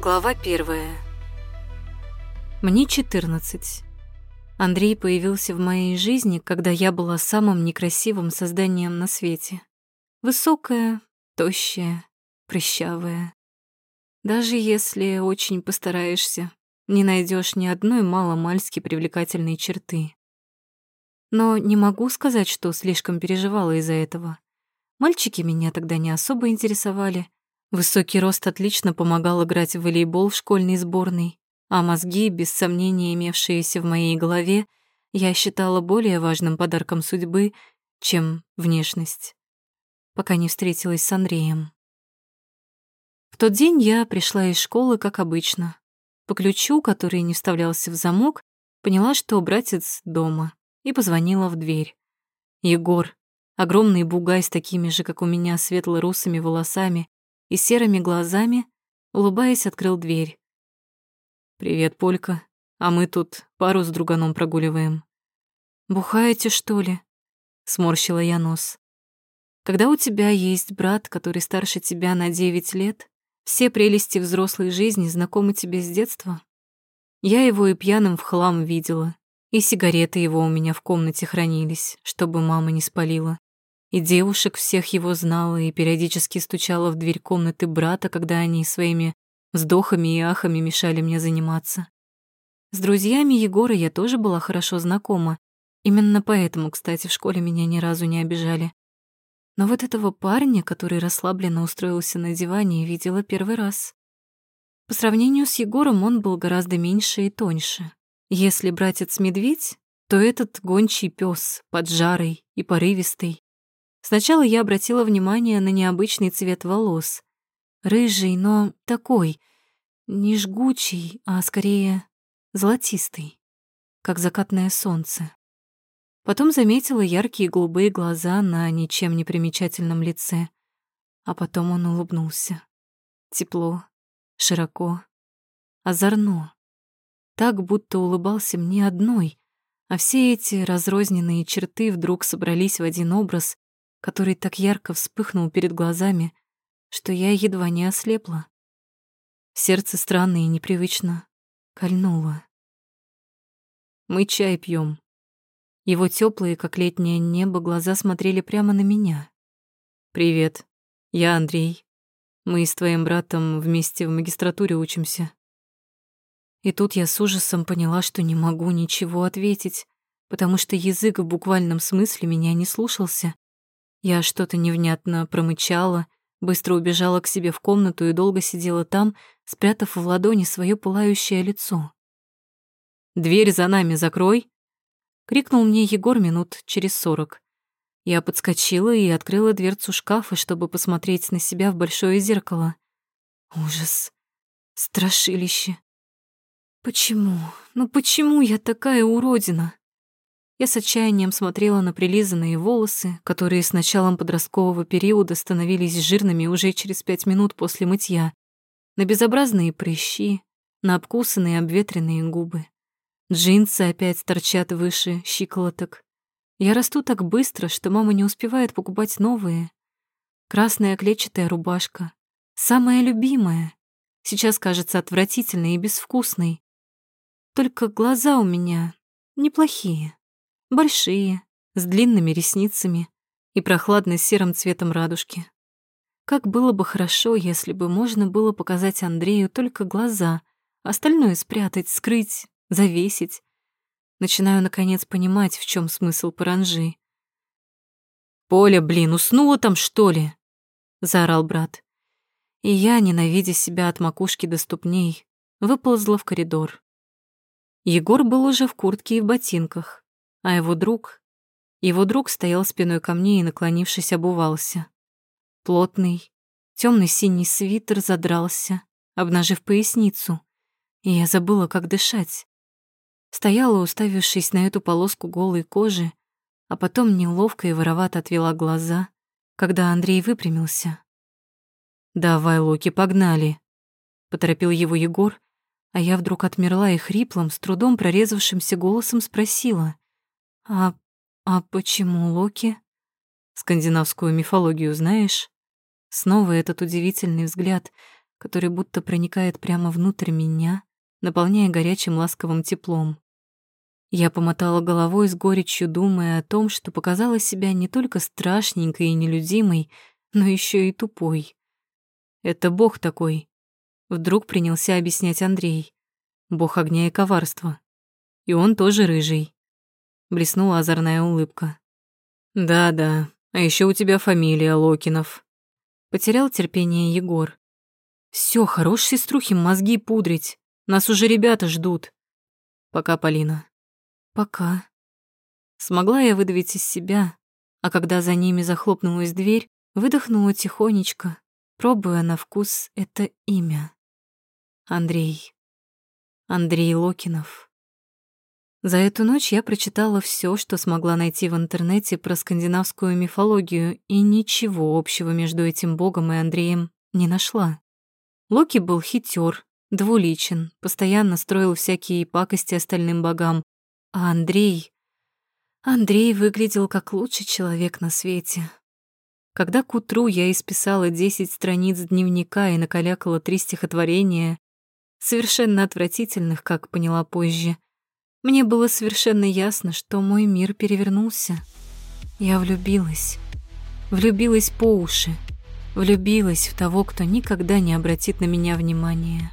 Глава первая. Мне 14. Андрей появился в моей жизни, когда я была самым некрасивым созданием на свете. Высокая, тощая, прыщавая. Даже если очень постараешься, не найдешь ни одной маломальски привлекательной черты. Но не могу сказать, что слишком переживала из-за этого. Мальчики меня тогда не особо интересовали. Высокий рост отлично помогал играть в волейбол в школьной сборной, а мозги, без сомнения имевшиеся в моей голове, я считала более важным подарком судьбы, чем внешность, пока не встретилась с Андреем. В тот день я пришла из школы, как обычно. По ключу, который не вставлялся в замок, поняла, что братец дома, и позвонила в дверь. Егор, огромный бугай с такими же, как у меня, светло-русыми волосами и серыми глазами, улыбаясь, открыл дверь. «Привет, Полька. А мы тут пару с друганом прогуливаем». «Бухаете, что ли?» — сморщила я нос. «Когда у тебя есть брат, который старше тебя на девять лет, все прелести взрослой жизни знакомы тебе с детства. Я его и пьяным в хлам видела, и сигареты его у меня в комнате хранились, чтобы мама не спалила. И девушек всех его знала и периодически стучала в дверь комнаты брата, когда они своими вздохами и ахами мешали мне заниматься. С друзьями Егора я тоже была хорошо знакома. Именно поэтому, кстати, в школе меня ни разу не обижали. Но вот этого парня, который расслабленно устроился на диване, видела первый раз. По сравнению с Егором он был гораздо меньше и тоньше. Если братец-медведь, то этот гончий пес, поджарый и порывистый. Сначала я обратила внимание на необычный цвет волос. Рыжий, но такой, не жгучий, а скорее золотистый, как закатное солнце. Потом заметила яркие голубые глаза на ничем не примечательном лице. А потом он улыбнулся. Тепло, широко, озорно. Так, будто улыбался мне одной, а все эти разрозненные черты вдруг собрались в один образ, который так ярко вспыхнул перед глазами, что я едва не ослепла. Сердце странно и непривычно кольнуло. Мы чай пьем. Его теплые, как летнее небо, глаза смотрели прямо на меня. «Привет, я Андрей. Мы с твоим братом вместе в магистратуре учимся». И тут я с ужасом поняла, что не могу ничего ответить, потому что язык в буквальном смысле меня не слушался. Я что-то невнятно промычала, быстро убежала к себе в комнату и долго сидела там, спрятав в ладони свое пылающее лицо. «Дверь за нами закрой!» — крикнул мне Егор минут через сорок. Я подскочила и открыла дверцу шкафа, чтобы посмотреть на себя в большое зеркало. Ужас. Страшилище. Почему? Ну почему я такая уродина? Я с отчаянием смотрела на прилизанные волосы, которые с началом подросткового периода становились жирными уже через пять минут после мытья, на безобразные прыщи, на обкусанные обветренные губы. Джинсы опять торчат выше щиколоток. Я расту так быстро, что мама не успевает покупать новые. Красная клетчатая рубашка, самая любимая, сейчас кажется отвратительной и безвкусной. Только глаза у меня неплохие. Большие, с длинными ресницами и прохладно-серым цветом радужки. Как было бы хорошо, если бы можно было показать Андрею только глаза, остальное спрятать, скрыть, завесить. Начинаю, наконец, понимать, в чем смысл паранжи. «Поля, блин, уснула там, что ли?» — заорал брат. И я, ненавидя себя от макушки до ступней, выползла в коридор. Егор был уже в куртке и в ботинках а его друг... Его друг стоял спиной ко мне и, наклонившись, обувался. Плотный, темный синий свитер задрался, обнажив поясницу, и я забыла, как дышать. Стояла, уставившись на эту полоску голой кожи, а потом неловко и воровато отвела глаза, когда Андрей выпрямился. «Давай, Локи, погнали!» — поторопил его Егор, а я вдруг отмерла и хриплым, с трудом прорезавшимся голосом спросила. «А... а почему Локи?» «Скандинавскую мифологию знаешь?» Снова этот удивительный взгляд, который будто проникает прямо внутрь меня, наполняя горячим ласковым теплом. Я помотала головой с горечью, думая о том, что показала себя не только страшненькой и нелюдимой, но еще и тупой. Это Бог такой. Вдруг принялся объяснять Андрей. Бог огня и коварства. И он тоже рыжий. Блеснула озорная улыбка. Да-да, а еще у тебя фамилия Локинов. Потерял терпение Егор. Все, хорош сеструхи мозги пудрить. Нас уже ребята ждут. Пока, Полина. Пока. Смогла я выдавить из себя, а когда за ними захлопнулась дверь, выдохнула тихонечко, пробуя на вкус это имя. Андрей. Андрей Локинов. За эту ночь я прочитала все, что смогла найти в интернете про скандинавскую мифологию, и ничего общего между этим богом и Андреем не нашла. Локи был хитер, двуличен, постоянно строил всякие пакости остальным богам, а Андрей... Андрей выглядел как лучший человек на свете. Когда к утру я исписала десять страниц дневника и накалякала три стихотворения, совершенно отвратительных, как поняла позже, мне было совершенно ясно, что мой мир перевернулся. Я влюбилась. Влюбилась по уши. Влюбилась в того, кто никогда не обратит на меня внимания.